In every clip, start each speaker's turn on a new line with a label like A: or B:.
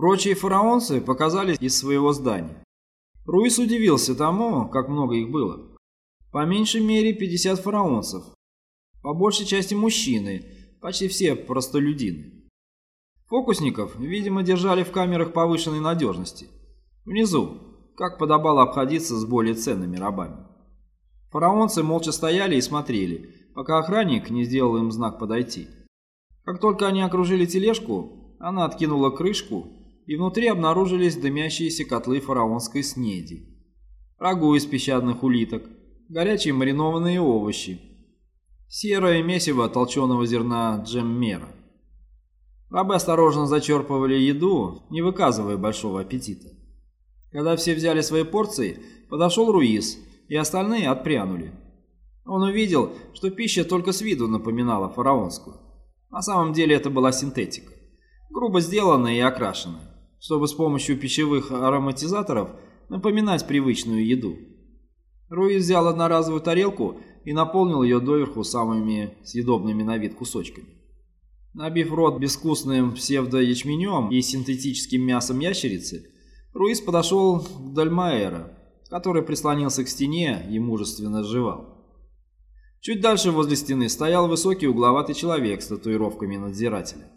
A: Прочие фараонцы показались из своего здания. Руис удивился тому, как много их было. По меньшей мере 50 фараонцев. По большей части мужчины, почти все простолюдины. Фокусников, видимо, держали в камерах повышенной надежности. Внизу, как подобало обходиться с более ценными рабами. Фараонцы молча стояли и смотрели, пока охранник не сделал им знак подойти. Как только они окружили тележку, она откинула крышку, и внутри обнаружились дымящиеся котлы фараонской снеди, рагу из песчаных улиток, горячие маринованные овощи, серое месиво толченого зерна джеммера. Рабы осторожно зачерпывали еду, не выказывая большого аппетита. Когда все взяли свои порции, подошел Руис, и остальные отпрянули. Он увидел, что пища только с виду напоминала фараонскую. На самом деле это была синтетика, грубо сделанная и окрашенная, чтобы с помощью пищевых ароматизаторов напоминать привычную еду. Руис взял одноразовую тарелку и наполнил ее доверху самыми съедобными на вид кусочками. Набив рот безвкусным псевдоячменем и синтетическим мясом ящерицы, Руис подошел к Дальмаэра, который прислонился к стене и мужественно жевал. Чуть дальше возле стены стоял высокий угловатый человек с татуировками надзирателя.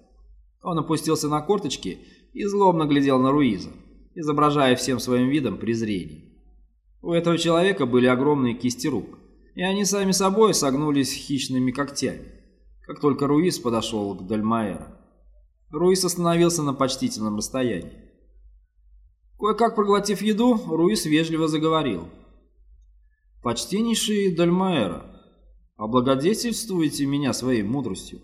A: Он опустился на корточки и злобно глядел на Руиза, изображая всем своим видом презрение. У этого человека были огромные кисти рук, и они сами собой согнулись хищными когтями, как только Руиз подошел к Дальмаэра. Руиз остановился на почтительном расстоянии. Кое-как проглотив еду, Руиз вежливо заговорил. «Почтеннейший Дальмаэра, облагодетельствуйте меня своей мудростью».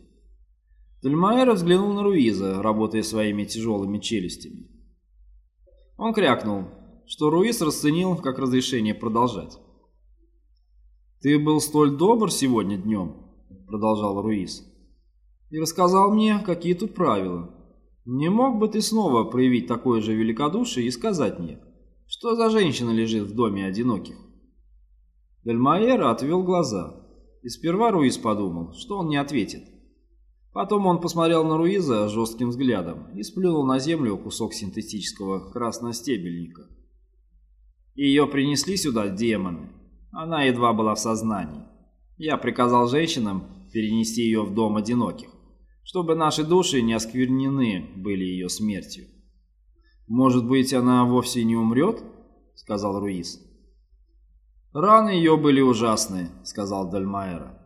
A: Дальмаэра взглянул на Руиза, работая своими тяжелыми челюстями. Он крякнул, что Руис расценил как разрешение продолжать. «Ты был столь добр сегодня днем», — продолжал Руис, — «и рассказал мне, какие тут правила. Не мог бы ты снова проявить такое же великодушие и сказать мне, что за женщина лежит в доме одиноких?» Дельмаэра отвел глаза, и сперва Руис подумал, что он не ответит. Потом он посмотрел на Руиза жестким взглядом и сплюнул на землю кусок синтетического красностебельника. Ее принесли сюда демоны. Она едва была в сознании. Я приказал женщинам перенести ее в дом одиноких, чтобы наши души не осквернены были ее смертью. «Может быть, она вовсе не умрет?» — сказал Руис. «Раны ее были ужасные», — сказал Дальмаэра.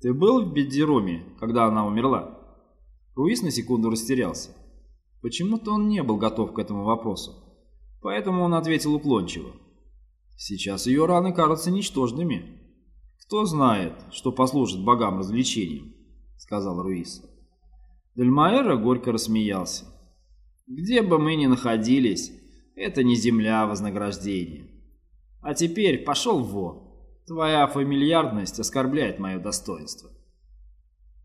A: «Ты был в Бедеруме, когда она умерла?» Руис на секунду растерялся. Почему-то он не был готов к этому вопросу. Поэтому он ответил уклончиво. Сейчас ее раны кажутся ничтожными. Кто знает, что послужит богам развлечением, сказал Руис. Дельмаэра горько рассмеялся. Где бы мы ни находились, это не земля вознаграждения. А теперь пошел вон. Твоя фамильярность оскорбляет мое достоинство.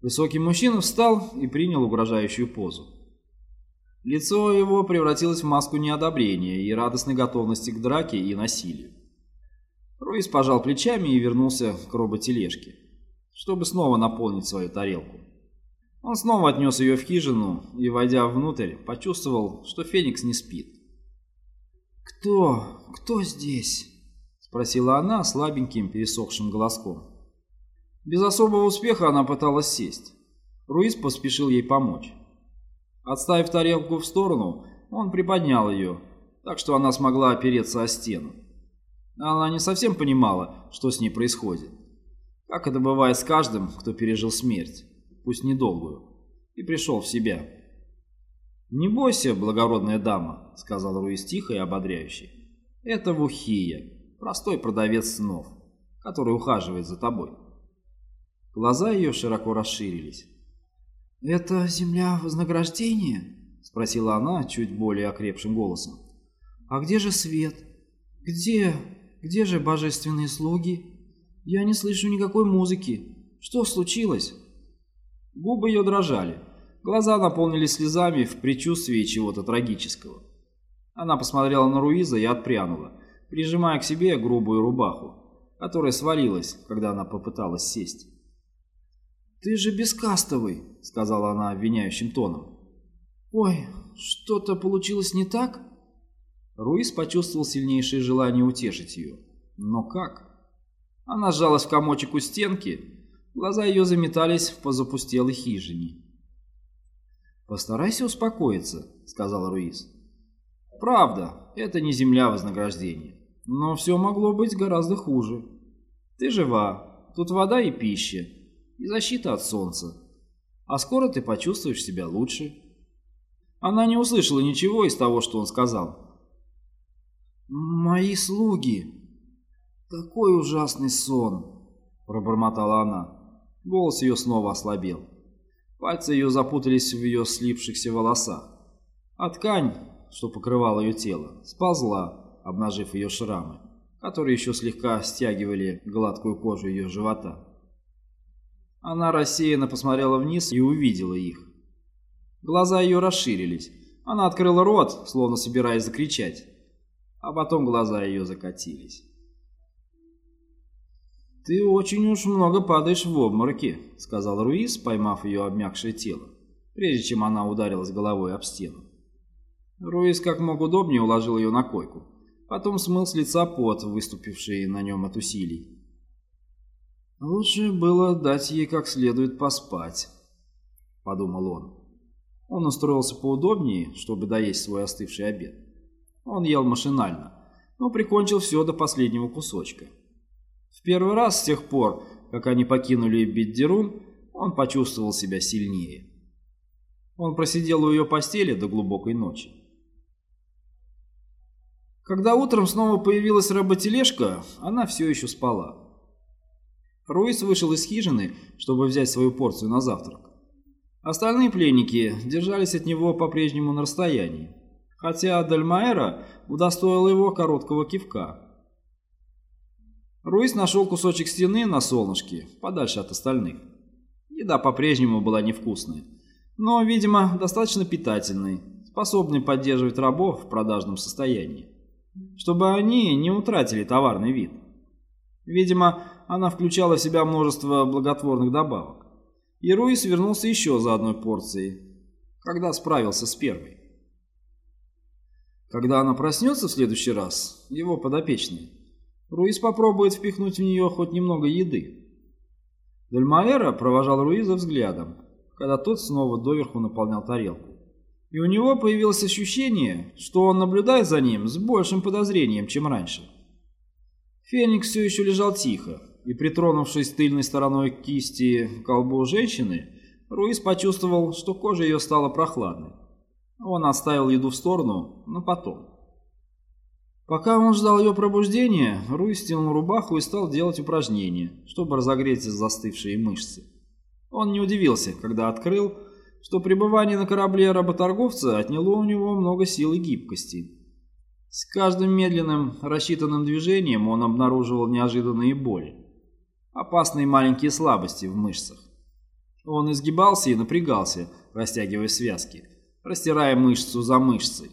A: Высокий мужчина встал и принял угрожающую позу. Лицо его превратилось в маску неодобрения и радостной готовности к драке и насилию. Руис пожал плечами и вернулся к роботележке, чтобы снова наполнить свою тарелку. Он снова отнес ее в хижину и, войдя внутрь, почувствовал, что Феникс не спит. «Кто? Кто здесь?» – спросила она слабеньким пересохшим голоском. Без особого успеха она пыталась сесть. Руис поспешил ей помочь. Отставив тарелку в сторону, он приподнял ее, так что она смогла опереться о стену. Она не совсем понимала, что с ней происходит. Как это бывает с каждым, кто пережил смерть, пусть недолгую, и пришел в себя. «Не бойся, благородная дама», — сказал Руис тихо и ободряюще. «Это Вухия, простой продавец снов, который ухаживает за тобой». Глаза ее широко расширились. «Это земля вознаграждения?» — спросила она чуть более окрепшим голосом. «А где же свет? Где где же божественные слуги? Я не слышу никакой музыки. Что случилось?» Губы ее дрожали. Глаза наполнились слезами в предчувствии чего-то трагического. Она посмотрела на Руиза и отпрянула, прижимая к себе грубую рубаху, которая свалилась, когда она попыталась сесть. «Ты же бескастовый», — сказала она обвиняющим тоном. «Ой, что-то получилось не так?» Руис почувствовал сильнейшее желание утешить ее. Но как? Она сжалась в комочек у стенки, глаза ее заметались по запустелой хижине. «Постарайся успокоиться», — сказал Руис. «Правда, это не земля вознаграждения, но все могло быть гораздо хуже. Ты жива, тут вода и пища, и защита от солнца, а скоро ты почувствуешь себя лучше». Она не услышала ничего из того, что он сказал. «Мои слуги! Такой ужасный сон!» – пробормотала она. Голос ее снова ослабел. Пальцы ее запутались в ее слипшихся волосах. А ткань, что покрывала ее тело, сползла, обнажив ее шрамы, которые еще слегка стягивали гладкую кожу ее живота. Она рассеянно посмотрела вниз и увидела их. Глаза ее расширились. Она открыла рот, словно собираясь закричать. А потом глаза ее закатились. «Ты очень уж много падаешь в обмороки», — сказал Руис, поймав ее обмякшее тело, прежде чем она ударилась головой об стену. Руис как мог удобнее уложил ее на койку, потом смыл с лица пот, выступивший на нем от усилий. «Лучше было дать ей как следует поспать», — подумал он. Он устроился поудобнее, чтобы доесть свой остывший обед. Он ел машинально, но прикончил все до последнего кусочка. В первый раз с тех пор, как они покинули Биддерун, он почувствовал себя сильнее. Он просидел у ее постели до глубокой ночи. Когда утром снова появилась работележка, она все еще спала. Руис вышел из хижины, чтобы взять свою порцию на завтрак. Остальные пленники держались от него по-прежнему на расстоянии, хотя Дальмаэра удостоила его короткого кивка. Руис нашел кусочек стены на солнышке, подальше от остальных. Еда по-прежнему была невкусной, но, видимо, достаточно питательной, способной поддерживать рабов в продажном состоянии, чтобы они не утратили товарный вид. Видимо, она включала в себя множество благотворных добавок и Руис вернулся еще за одной порцией, когда справился с первой. Когда она проснется в следующий раз, его подопечный, Руис попробует впихнуть в нее хоть немного еды. Дельмаэра провожал Руиза взглядом, когда тот снова доверху наполнял тарелку. И у него появилось ощущение, что он наблюдает за ним с большим подозрением, чем раньше. Феникс все еще лежал тихо, и притронувшись тыльной стороной кисти к колбу женщины, Руис почувствовал, что кожа ее стала прохладной. Он оставил еду в сторону, но потом. Пока он ждал ее пробуждения, Руис стянул рубаху и стал делать упражнения, чтобы разогреть застывшие мышцы. Он не удивился, когда открыл, что пребывание на корабле работорговца отняло у него много сил и гибкости. С каждым медленным, рассчитанным движением он обнаруживал неожиданные боли опасные маленькие слабости в мышцах. Он изгибался и напрягался, растягивая связки, растирая мышцу за мышцей.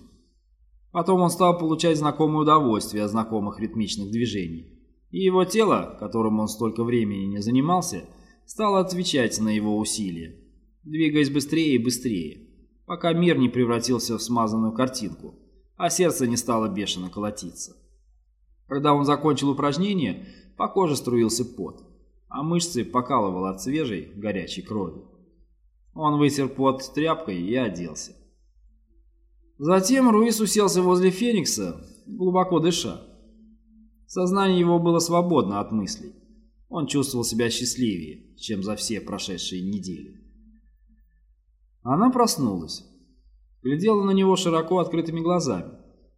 A: Потом он стал получать знакомое удовольствие от знакомых ритмичных движений. И его тело, которым он столько времени не занимался, стало отвечать на его усилия, двигаясь быстрее и быстрее, пока мир не превратился в смазанную картинку, а сердце не стало бешено колотиться. Когда он закончил упражнение, по коже струился пот а мышцы покалывало от свежей, горячей крови. Он вытер пот тряпкой и оделся. Затем Руис уселся возле Феникса, глубоко дыша. Сознание его было свободно от мыслей. Он чувствовал себя счастливее, чем за все прошедшие недели. Она проснулась. Глядела на него широко открытыми глазами,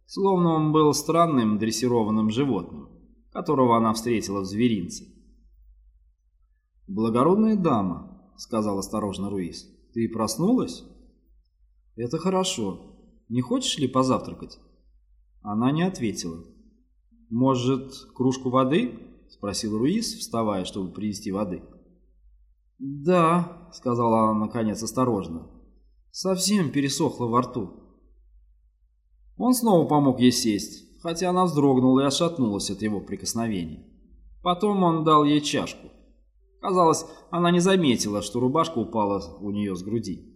A: словно он был странным дрессированным животным, которого она встретила в зверинце. «Благородная дама», — сказал осторожно Руис, — «ты проснулась?» «Это хорошо. Не хочешь ли позавтракать?» Она не ответила. «Может, кружку воды?» — спросил Руис, вставая, чтобы принести воды. «Да», — сказала она наконец осторожно, — «совсем пересохло во рту». Он снова помог ей сесть, хотя она вздрогнула и отшатнулась от его прикосновения. Потом он дал ей чашку. Казалось, она не заметила, что рубашка упала у нее с груди.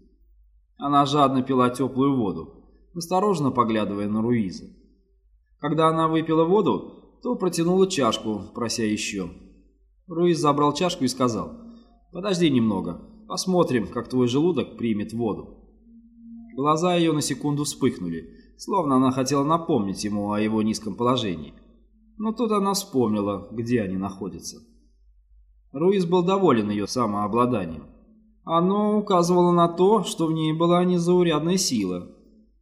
A: Она жадно пила теплую воду, осторожно поглядывая на Руиза. Когда она выпила воду, то протянула чашку, прося еще. Руиз забрал чашку и сказал, «Подожди немного, посмотрим, как твой желудок примет воду». Глаза ее на секунду вспыхнули, словно она хотела напомнить ему о его низком положении. Но тут она вспомнила, где они находятся. Руиз был доволен ее самообладанием. Оно указывало на то, что в ней была незаурядная сила,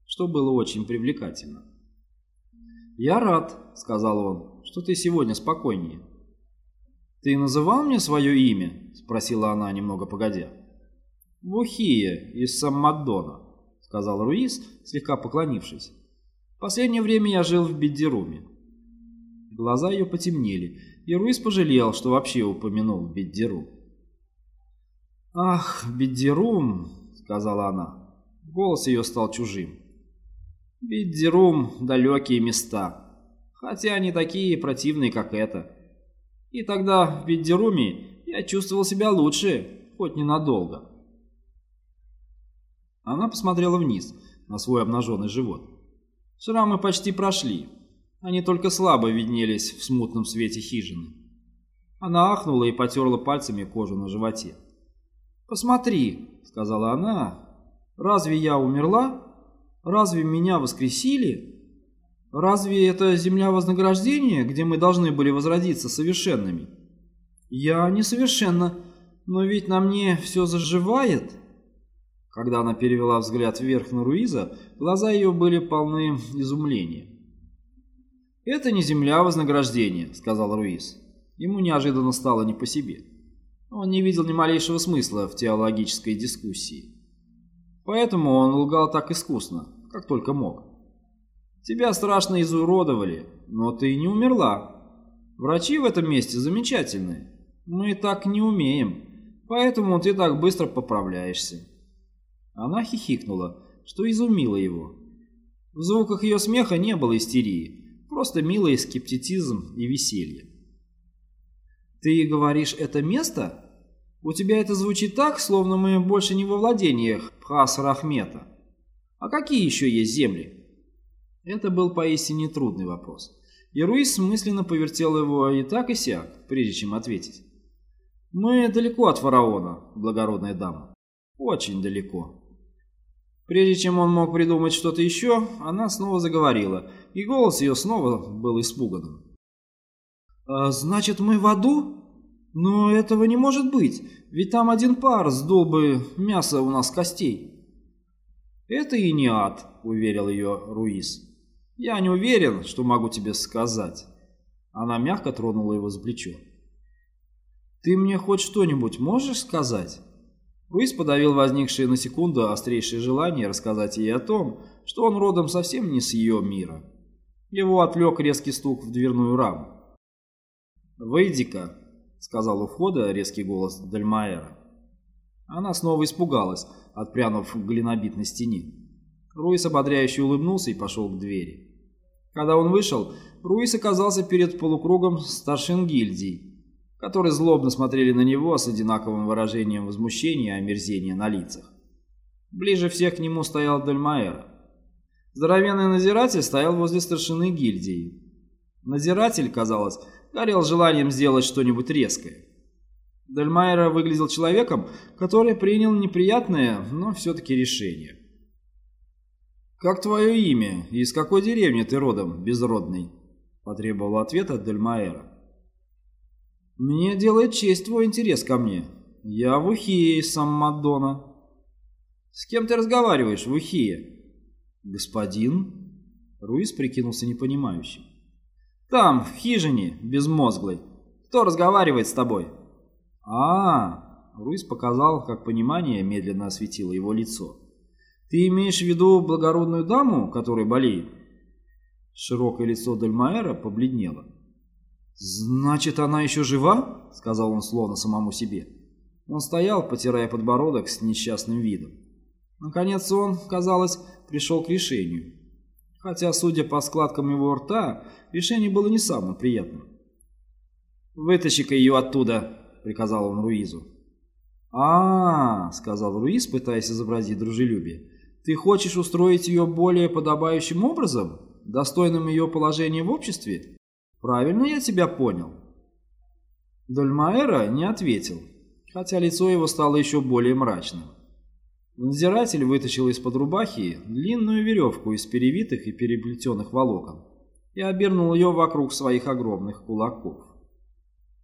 A: что было очень привлекательно. «Я рад», — сказал он, — «что ты сегодня спокойнее». «Ты называл мне свое имя?» — спросила она, немного погодя. «Бухия из Саммаддона», — сказал Руис, слегка поклонившись. «В последнее время я жил в Беддеруме». Глаза ее потемнели, и Руис пожалел, что вообще упомянул Беддерум. «Ах, Беддерум», — сказала она. Голос ее стал чужим. «Беддерум — далекие места, хотя не такие противные, как это. И тогда в Беддеруме я чувствовал себя лучше, хоть ненадолго». Она посмотрела вниз, на свой обнаженный живот. Шрамы почти прошли, они только слабо виднелись в смутном свете хижины. Она ахнула и потерла пальцами кожу на животе. «Посмотри», — сказала она, — «разве я умерла? Разве меня воскресили? Разве это земля вознаграждения, где мы должны были возродиться совершенными? Я несовершенна, но ведь на мне все заживает». Когда она перевела взгляд вверх на Руиза, глаза ее были полны изумления. «Это не земля вознаграждения», — сказал Руис. Ему неожиданно стало не по себе. Он не видел ни малейшего смысла в теологической дискуссии. Поэтому он лгал так искусно, как только мог. «Тебя страшно изуродовали, но ты не умерла. Врачи в этом месте замечательные. Мы так не умеем, поэтому ты так быстро поправляешься». Она хихикнула, что изумило его. В звуках ее смеха не было истерии, Просто милый скептицизм и веселье. «Ты говоришь, это место? У тебя это звучит так, словно мы больше не во владениях Пхаса Рахмета. А какие еще есть земли?» Это был поистине трудный вопрос. И Руис мысленно повертел его и так, и сяк, прежде чем ответить. «Мы далеко от фараона, благородная дама. Очень далеко». Прежде чем он мог придумать что-то еще, она снова заговорила, и голос ее снова был испуганным. «А, «Значит, мы в аду? Но этого не может быть, ведь там один пар сдул бы мясо у нас костей». «Это и не ад», — уверил ее Руис. «Я не уверен, что могу тебе сказать». Она мягко тронула его за плечо. «Ты мне хоть что-нибудь можешь сказать?» Руис подавил возникшее на секунду острейшее желание рассказать ей о том, что он родом совсем не с ее мира. Его отвлек резкий стук в дверную раму. «Выйди-ка», — сказал у входа резкий голос Дальмаэра. Она снова испугалась, отпрянув к глинобитной стене. Руис ободряюще улыбнулся и пошел к двери. Когда он вышел, Руис оказался перед полукругом старшин гильдий, которые злобно смотрели на него с одинаковым выражением возмущения и омерзения на лицах. Ближе всех к нему стоял Дальмаэра. Здоровенный надзиратель стоял возле старшины гильдии. Надзиратель, казалось, горел желанием сделать что-нибудь резкое. Дальмайера выглядел человеком, который принял неприятное, но все-таки решение. «Как твое имя и из какой деревни ты родом, безродный?» – потребовал ответа Дальмайера. Мне делает честь твой интерес ко мне. Я в Ухие из Саммадона. С кем ты разговариваешь в Ухие? Господин? Руис прикинулся непонимающим. Там, в хижине, безмозглый. Кто разговаривает с тобой? А, -а, -а. Руис показал, как понимание медленно осветило его лицо. Ты имеешь в виду благородную даму, которая болеет? Широкое лицо Дальмаэра побледнело. «Значит, она еще жива?» — сказал он словно самому себе. Он стоял, потирая подбородок с несчастным видом. Наконец он, казалось, пришел к решению. Хотя, судя по складкам его рта, решение было не самым приятным. «Вытащи-ка ее оттуда!» — приказал он Руизу. а, -а, -а сказал Руиз, пытаясь изобразить дружелюбие. Ты хочешь устроить ее более подобающим образом, достойным ее положения в обществе? Правильно я тебя понял?» Дольмаэра не ответил, хотя лицо его стало еще более мрачным. Надзиратель вытащил из-под рубахи длинную веревку из перевитых и переплетенных волокон и обернул ее вокруг своих огромных кулаков.